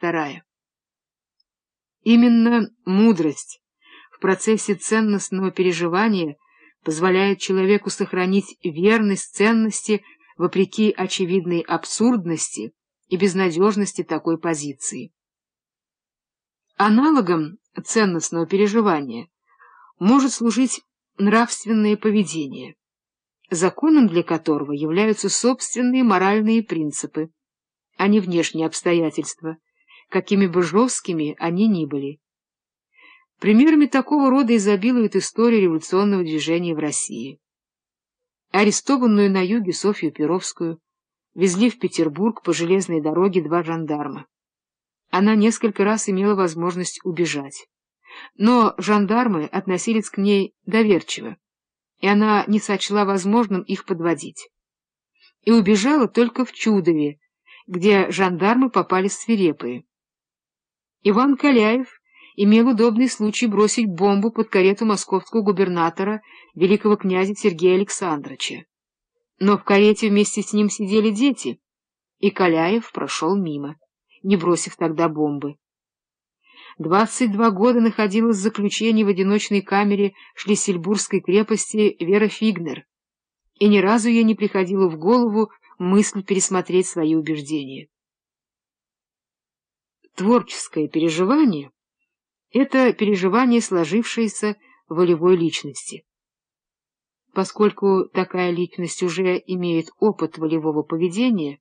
вторая. Именно мудрость в процессе ценностного переживания позволяет человеку сохранить верность ценности вопреки очевидной абсурдности и безнадежности такой позиции. Аналогом ценностного переживания может служить нравственное поведение, законом для которого являются собственные моральные принципы, а не внешние обстоятельства, какими бы жесткими они ни были. Примерами такого рода изобилует история революционного движения в России. Арестованную на юге Софью Перовскую везли в Петербург по железной дороге два жандарма. Она несколько раз имела возможность убежать. Но жандармы относились к ней доверчиво, и она не сочла возможным их подводить. И убежала только в Чудове, где жандармы попали свирепые. Иван Каляев имел удобный случай бросить бомбу под карету московского губернатора, великого князя Сергея Александровича. Но в карете вместе с ним сидели дети, и Каляев прошел мимо, не бросив тогда бомбы. Двадцать два года находилась в заключении в одиночной камере Шлиссельбургской крепости Вера Фигнер, и ни разу ей не приходило в голову мысль пересмотреть свои убеждения. Творческое переживание — это переживание сложившееся волевой личности. Поскольку такая личность уже имеет опыт волевого поведения,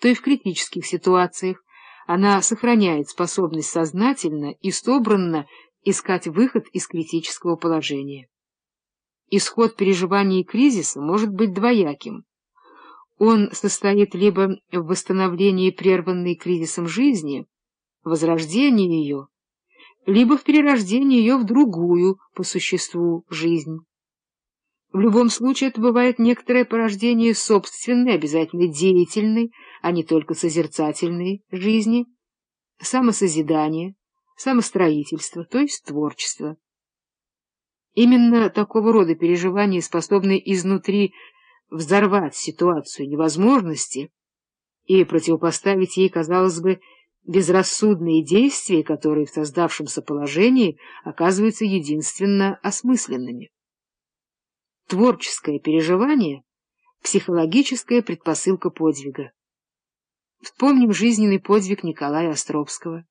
то и в критических ситуациях она сохраняет способность сознательно и собранно искать выход из критического положения. Исход переживания кризиса может быть двояким. Он состоит либо в восстановлении прерванной кризисом жизни, возрождении ее, либо в перерождении ее в другую, по существу, жизнь. В любом случае это бывает некоторое порождение собственной, обязательно деятельной, а не только созерцательной жизни, самосозидание, самостроительство, то есть творчество. Именно такого рода переживания способны изнутри взорвать ситуацию невозможности и противопоставить ей, казалось бы, безрассудные действия, которые в создавшемся положении оказываются единственно осмысленными. Творческое переживание — психологическая предпосылка подвига. Вспомним жизненный подвиг Николая Островского,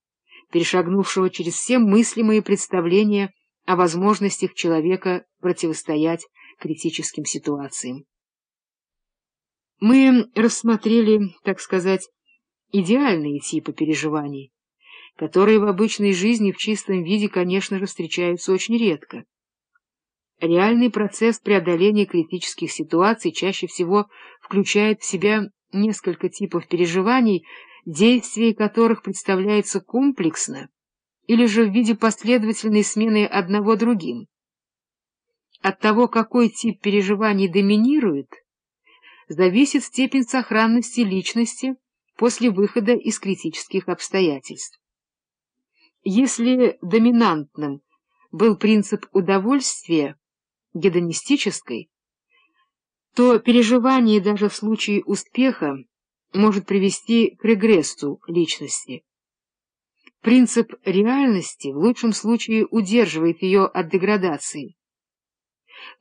перешагнувшего через все мыслимые представления о возможностях человека противостоять критическим ситуациям. Мы рассмотрели, так сказать, идеальные типы переживаний, которые в обычной жизни в чистом виде, конечно же, встречаются очень редко. Реальный процесс преодоления критических ситуаций чаще всего включает в себя несколько типов переживаний, действие которых представляется комплексно или же в виде последовательной смены одного другим. От того, какой тип переживаний доминирует, зависит степень сохранности личности после выхода из критических обстоятельств. Если доминантным был принцип удовольствия, гедонистической, то переживание даже в случае успеха может привести к регрессу личности. Принцип реальности в лучшем случае удерживает ее от деградации.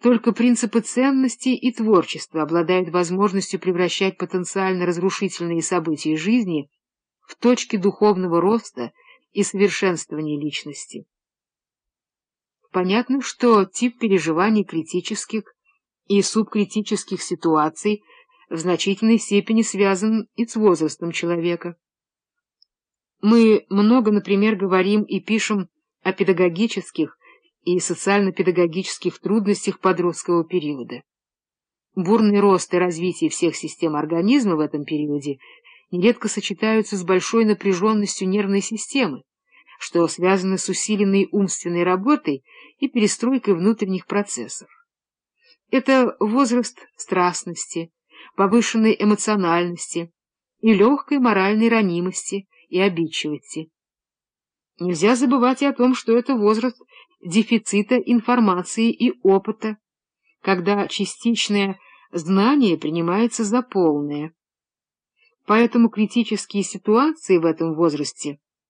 Только принципы ценности и творчества обладают возможностью превращать потенциально разрушительные события жизни в точки духовного роста и совершенствования личности. Понятно, что тип переживаний критических и субкритических ситуаций в значительной степени связан и с возрастом человека. Мы много, например, говорим и пишем о педагогических и социально-педагогических трудностях подросткового периода. Бурный рост и развитие всех систем организма в этом периоде нередко сочетаются с большой напряженностью нервной системы, что связано с усиленной умственной работой и перестройкой внутренних процессов. Это возраст страстности, повышенной эмоциональности и легкой моральной ранимости и обидчивости. Нельзя забывать и о том, что это возраст дефицита информации и опыта, когда частичное знание принимается за полное. Поэтому критические ситуации в этом возрасте